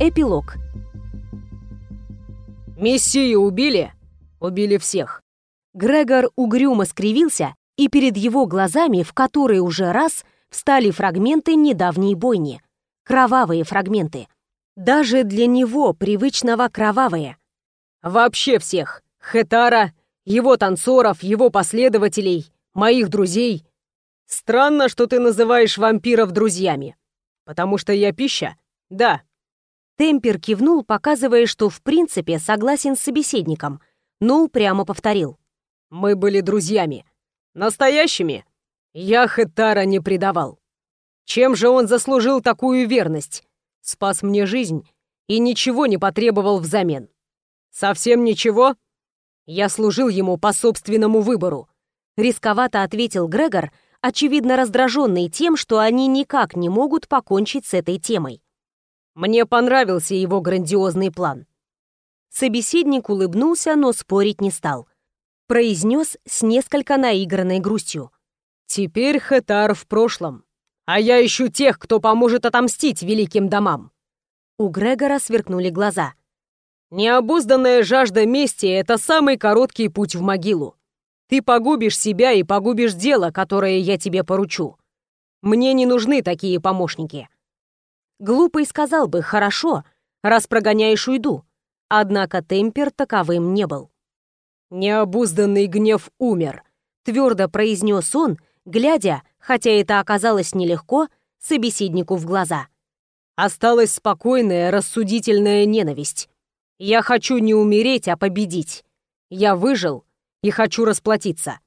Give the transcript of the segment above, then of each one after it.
Эпилог. «Мессию убили?» «Убили всех». Грегор угрюмо скривился, и перед его глазами в который уже раз встали фрагменты недавней бойни. Кровавые фрагменты. Даже для него привычного кровавые. «Вообще всех. Хетара, его танцоров, его последователей, моих друзей. Странно, что ты называешь вампиров друзьями. Потому что я пища? Да». Темпер кивнул, показывая, что в принципе согласен с собеседником, но упрямо повторил. «Мы были друзьями. Настоящими. Я Хетара не предавал. Чем же он заслужил такую верность? Спас мне жизнь и ничего не потребовал взамен. Совсем ничего? Я служил ему по собственному выбору. Рисковато ответил Грегор, очевидно раздраженный тем, что они никак не могут покончить с этой темой. Мне понравился его грандиозный план. Собеседник улыбнулся, но спорить не стал. Произнес с несколько наигранной грустью. «Теперь Хетар в прошлом, а я ищу тех, кто поможет отомстить великим домам». У Грегора сверкнули глаза. «Необузданная жажда мести — это самый короткий путь в могилу. Ты погубишь себя и погубишь дело, которое я тебе поручу. Мне не нужны такие помощники». Глупый сказал бы «хорошо», раз прогоняешь уйду. Однако Темпер таковым не был. «Необузданный гнев умер», — твердо произнес он, глядя, хотя это оказалось нелегко, собеседнику в глаза. «Осталась спокойная, рассудительная ненависть. Я хочу не умереть, а победить. Я выжил и хочу расплатиться».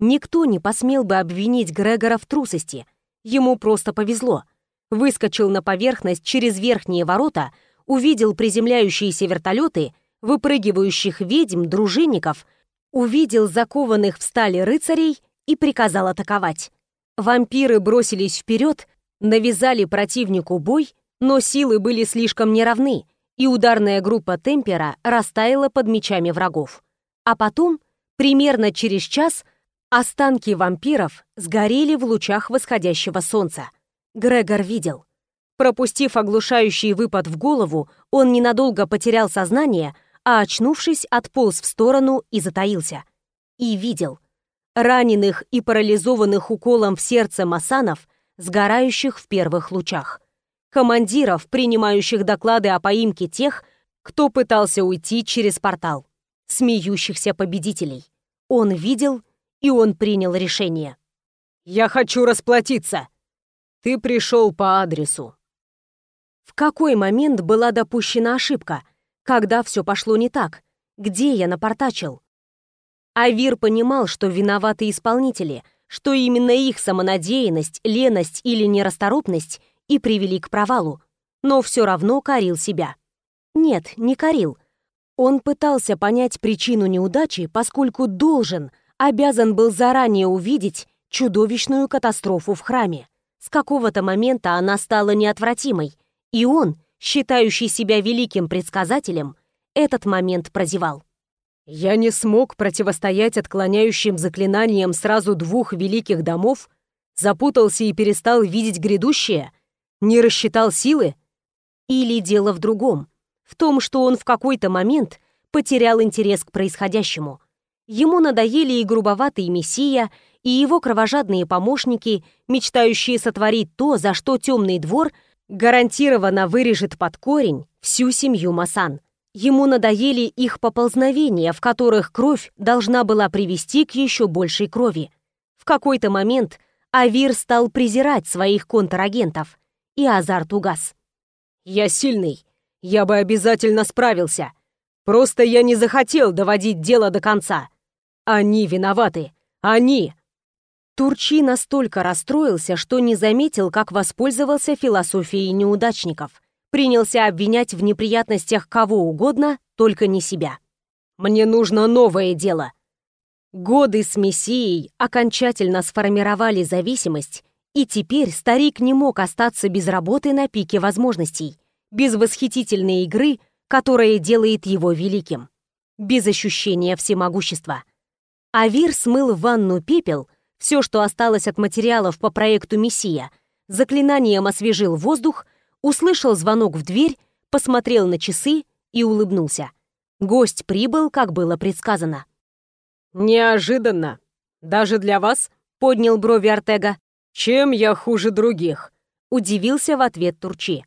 Никто не посмел бы обвинить Грегора в трусости. Ему просто повезло. Выскочил на поверхность через верхние ворота, увидел приземляющиеся вертолеты, выпрыгивающих ведьм, дружинников, увидел закованных в стали рыцарей и приказал атаковать. Вампиры бросились вперед, навязали противнику бой, но силы были слишком неравны, и ударная группа Темпера растаяла под мечами врагов. А потом, примерно через час, останки вампиров сгорели в лучах восходящего солнца. Грегор видел. Пропустив оглушающий выпад в голову, он ненадолго потерял сознание, а, очнувшись, отполз в сторону и затаился. И видел — раненых и парализованных уколом в сердце масанов, сгорающих в первых лучах. Командиров, принимающих доклады о поимке тех, кто пытался уйти через портал. Смеющихся победителей. Он видел, и он принял решение. «Я хочу расплатиться. Ты пришел по адресу». В какой момент была допущена ошибка? Когда все пошло не так? Где я напортачил? Авир понимал, что виноваты исполнители, что именно их самонадеянность, леность или нерасторопность и привели к провалу, но все равно корил себя. Нет, не корил. Он пытался понять причину неудачи, поскольку должен, обязан был заранее увидеть чудовищную катастрофу в храме. С какого-то момента она стала неотвратимой, и он, считающий себя великим предсказателем, этот момент прозевал. Я не смог противостоять отклоняющим заклинаниям сразу двух великих домов, запутался и перестал видеть грядущее, не рассчитал силы? Или дело в другом, в том, что он в какой-то момент потерял интерес к происходящему. Ему надоели и грубоватый мессия, и его кровожадные помощники, мечтающие сотворить то, за что темный двор гарантированно вырежет под корень всю семью Масан — Ему надоели их поползновения, в которых кровь должна была привести к еще большей крови. В какой-то момент Авир стал презирать своих контрагентов, и азарт угас. «Я сильный. Я бы обязательно справился. Просто я не захотел доводить дело до конца. Они виноваты. Они!» Турчи настолько расстроился, что не заметил, как воспользовался философией неудачников – принялся обвинять в неприятностях кого угодно, только не себя. «Мне нужно новое дело». Годы с Мессией окончательно сформировали зависимость, и теперь старик не мог остаться без работы на пике возможностей, без восхитительной игры, которая делает его великим, без ощущения всемогущества. Авир смыл в ванну пепел, все, что осталось от материалов по проекту «Мессия», заклинанием освежил воздух — услышал звонок в дверь посмотрел на часы и улыбнулся. Гость прибыл, как было предсказано. «Неожиданно. Даже для вас?» — поднял брови Артега. «Чем я хуже других?» — удивился в ответ Турчи.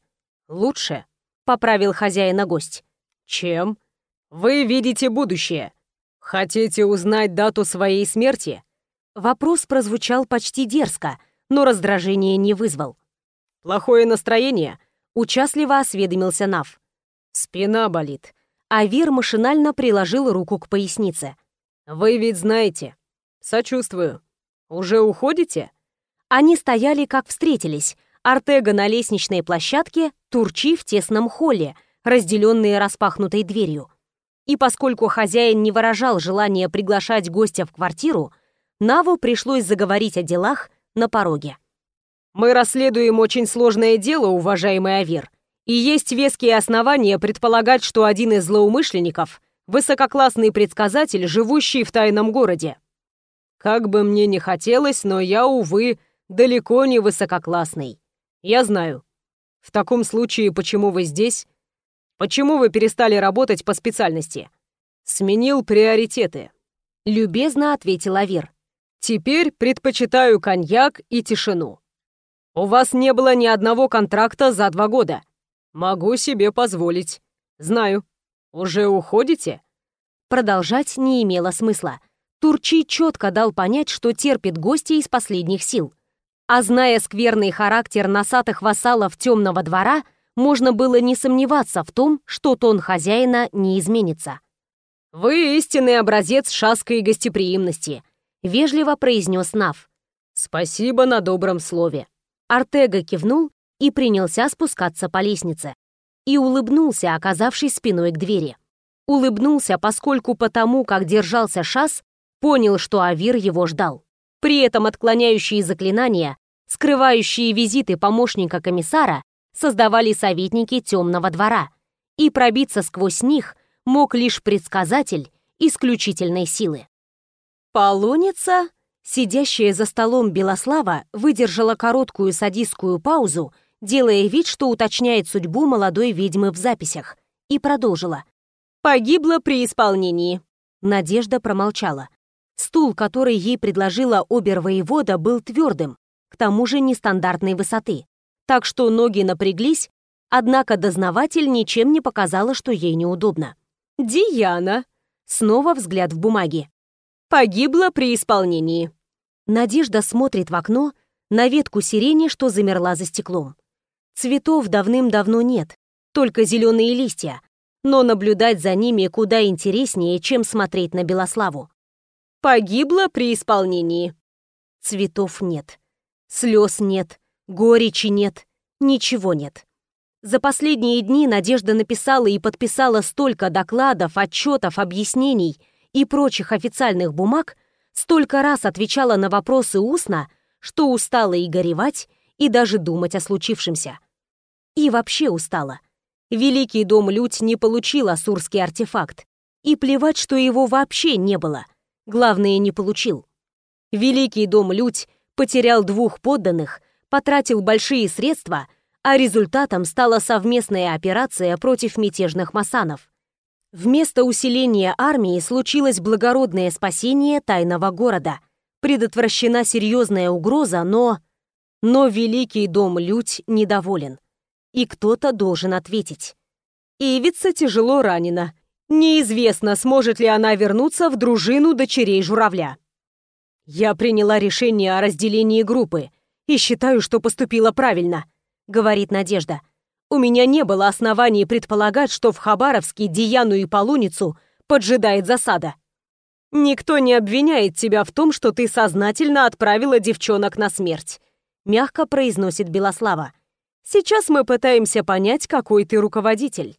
«Лучше», — поправил хозяина гость. «Чем? Вы видите будущее. Хотите узнать дату своей смерти?» Вопрос прозвучал почти дерзко, но раздражение не вызвал. «Плохое настроение?» — участливо осведомился Нав. «Спина болит». Авир машинально приложил руку к пояснице. «Вы ведь знаете. Сочувствую. Уже уходите?» Они стояли, как встретились. Артега на лестничной площадке, Турчи в тесном холле, разделенные распахнутой дверью. И поскольку хозяин не выражал желания приглашать гостя в квартиру, Наву пришлось заговорить о делах на пороге. «Мы расследуем очень сложное дело, уважаемый Авир, и есть веские основания предполагать, что один из злоумышленников — высококлассный предсказатель, живущий в тайном городе. Как бы мне ни хотелось, но я, увы, далеко не высококлассный. Я знаю. В таком случае, почему вы здесь? Почему вы перестали работать по специальности? Сменил приоритеты. Любезно ответил Авир. Теперь предпочитаю коньяк и тишину. У вас не было ни одного контракта за два года. Могу себе позволить. Знаю. Уже уходите? Продолжать не имело смысла. Турчи четко дал понять, что терпит гостей из последних сил. А зная скверный характер носатых вассалов темного двора, можно было не сомневаться в том, что тон хозяина не изменится. «Вы истинный образец шаской гостеприимности», — вежливо произнес Нав. «Спасибо на добром слове». Артега кивнул и принялся спускаться по лестнице. И улыбнулся, оказавшись спиной к двери. Улыбнулся, поскольку потому, как держался Шас, понял, что Авир его ждал. При этом отклоняющие заклинания, скрывающие визиты помощника комиссара, создавали советники темного двора, и пробиться сквозь них мог лишь предсказатель исключительной силы. Полуница, сидящая за столом Белослава, выдержала короткую садистскую паузу, делая вид, что уточняет судьбу молодой ведьмы в записях, и продолжила. «Погибла при исполнении». Надежда промолчала. Стул, который ей предложила обер-воевода, был твердым, к тому же нестандартной высоты. Так что ноги напряглись, однако дознаватель ничем не показала, что ей неудобно. «Диана!» Снова взгляд в бумаге. «Погибла при исполнении». Надежда смотрит в окно на ветку сирени, что замерла за стеклом. Цветов давным-давно нет, только зеленые листья, но наблюдать за ними куда интереснее, чем смотреть на Белославу. Погибла при исполнении. Цветов нет. Слез нет. Горечи нет. Ничего нет. За последние дни Надежда написала и подписала столько докладов, отчетов, объяснений и прочих официальных бумаг, столько раз отвечала на вопросы устно, что устала и горевать, и даже думать о случившемся. И вообще устала. Великий дом Людь не получил асурский артефакт, и плевать, что его вообще не было. Главное, не получил. Великий дом Людь потерял двух подданных, потратил большие средства, а результатом стала совместная операция против мятежных масанов. Вместо усиления армии случилось благородное спасение тайного города. Предотвращена серьезная угроза, но... Но Великий дом Людь недоволен. И кто-то должен ответить. Ивица тяжело ранена. Неизвестно, сможет ли она вернуться в дружину дочерей журавля. Я приняла решение о разделении группы и считаю, что поступила правильно, говорит Надежда. У меня не было оснований предполагать, что в Хабаровске Дияну и Полуницу поджидает засада. Никто не обвиняет тебя в том, что ты сознательно отправила девчонок на смерть, мягко произносит Белослава. Сейчас мы пытаемся понять, какой ты руководитель.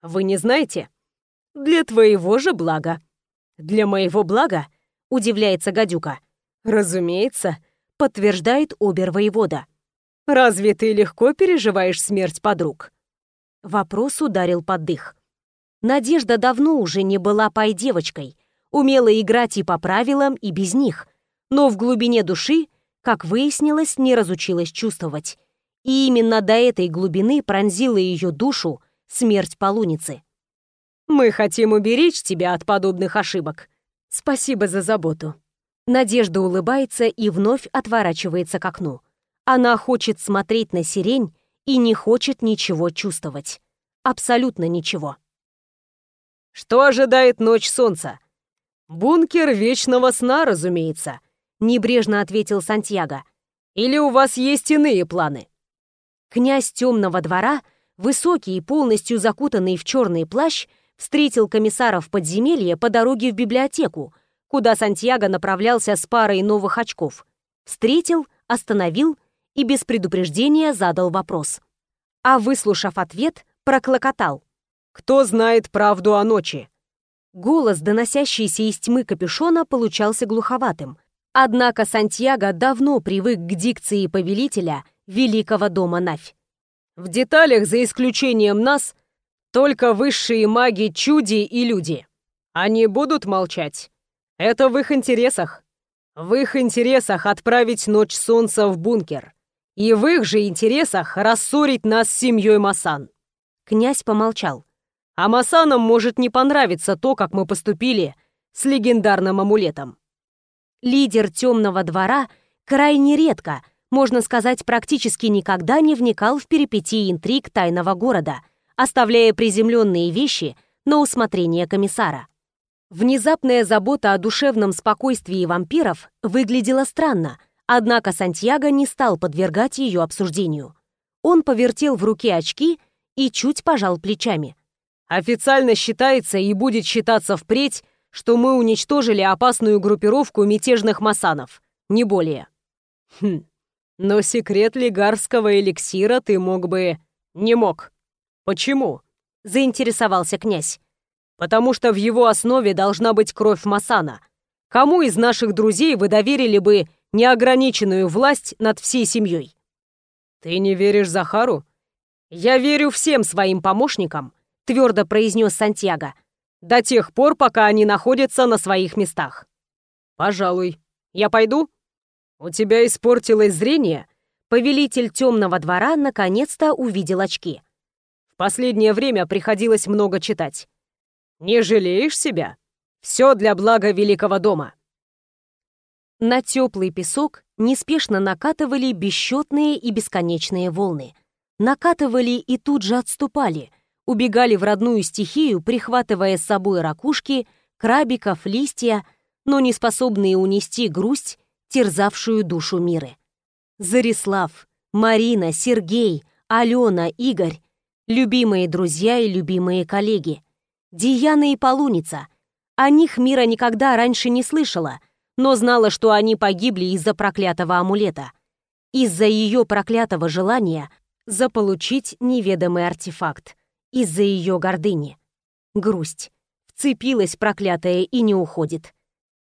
Вы не знаете? Для твоего же блага». «Для моего блага?» — удивляется гадюка. «Разумеется», — подтверждает обер-воевода. «Разве ты легко переживаешь смерть подруг?» Вопрос ударил под дых. Надежда давно уже не была пай-девочкой, умела играть и по правилам, и без них, но в глубине души, как выяснилось, не разучилась чувствовать. И именно до этой глубины пронзила ее душу смерть полуницы. «Мы хотим уберечь тебя от подобных ошибок. Спасибо за заботу». Надежда улыбается и вновь отворачивается к окну. Она хочет смотреть на сирень и не хочет ничего чувствовать. Абсолютно ничего. «Что ожидает ночь солнца?» «Бункер вечного сна, разумеется», — небрежно ответил Сантьяго. «Или у вас есть иные планы?» Князь темного двора, высокий и полностью закутанный в черный плащ, встретил комиссара в подземелье по дороге в библиотеку, куда Сантьяго направлялся с парой новых очков. Встретил, остановил и без предупреждения задал вопрос. А выслушав ответ, проклокотал. «Кто знает правду о ночи?» Голос, доносящийся из тьмы капюшона, получался глуховатым. Однако Сантьяго давно привык к дикции повелителя великого дома Навь. В деталях, за исключением нас, только высшие маги чуди и люди. Они будут молчать. Это в их интересах. В их интересах отправить Ночь Солнца в бункер. И в их же интересах рассорить нас с семьей Масан. Князь помолчал. А Масанам может не понравиться то, как мы поступили с легендарным амулетом. Лидер темного двора крайне редко — можно сказать, практически никогда не вникал в перипетии интриг тайного города, оставляя приземленные вещи на усмотрение комиссара. Внезапная забота о душевном спокойствии вампиров выглядела странно, однако Сантьяго не стал подвергать ее обсуждению. Он повертел в руке очки и чуть пожал плечами. «Официально считается и будет считаться впредь, что мы уничтожили опасную группировку мятежных масанов, не более». «Хм, но секрет лигарского эликсира ты мог бы... Не мог. Почему? Заинтересовался князь. Потому что в его основе должна быть кровь Масана. Кому из наших друзей вы доверили бы неограниченную власть над всей семьей? Ты не веришь Захару? Я верю всем своим помощникам, твердо произнес Сантьяго, до тех пор, пока они находятся на своих местах. Пожалуй. Я пойду? «У тебя испортилось зрение?» Повелитель темного двора наконец-то увидел очки. «В последнее время приходилось много читать. Не жалеешь себя? Все для блага великого дома». На теплый песок неспешно накатывали бесчетные и бесконечные волны. Накатывали и тут же отступали, убегали в родную стихию, прихватывая с собой ракушки, крабиков, листья, но не способные унести грусть терзавшую душу Миры. Зарислав, Марина, Сергей, Алена, Игорь, любимые друзья и любимые коллеги, Диана и Полуница. О них Мира никогда раньше не слышала, но знала, что они погибли из-за проклятого амулета. Из-за ее проклятого желания заполучить неведомый артефакт. Из-за ее гордыни. Грусть. Вцепилась проклятая и не уходит.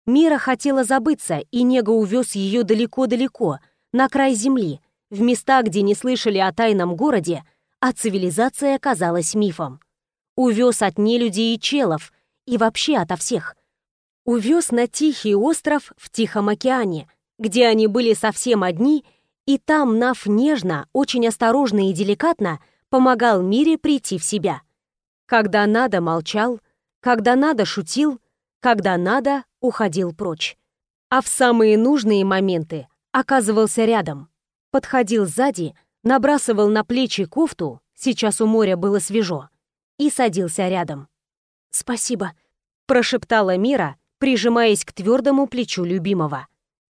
Мира хотела забыться, и Нега увез ее далеко-далеко, на край земли, в места, где не слышали о тайном городе, а цивилизация оказалась мифом. Увез от нелюдей и челов, и вообще ото всех. Увез на тихий остров в Тихом океане, где они были совсем одни, и там Нав нежно, очень осторожно и деликатно помогал Мире прийти в себя. Когда надо, молчал, когда надо, шутил, когда надо, уходил прочь. А в самые нужные моменты оказывался рядом. Подходил сзади, набрасывал на плечи кофту, сейчас у моря было свежо, и садился рядом. «Спасибо», — прошептала Мира, прижимаясь к твердому плечу любимого.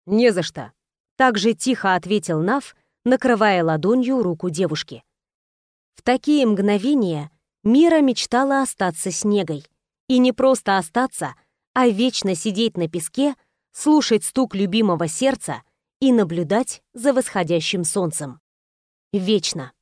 «Не за что», — так же тихо ответил Нав, накрывая ладонью руку девушки. В такие мгновения Мира мечтала остаться с Негой. И не просто остаться — а вечно сидеть на песке, слушать стук любимого сердца и наблюдать за восходящим солнцем. Вечно.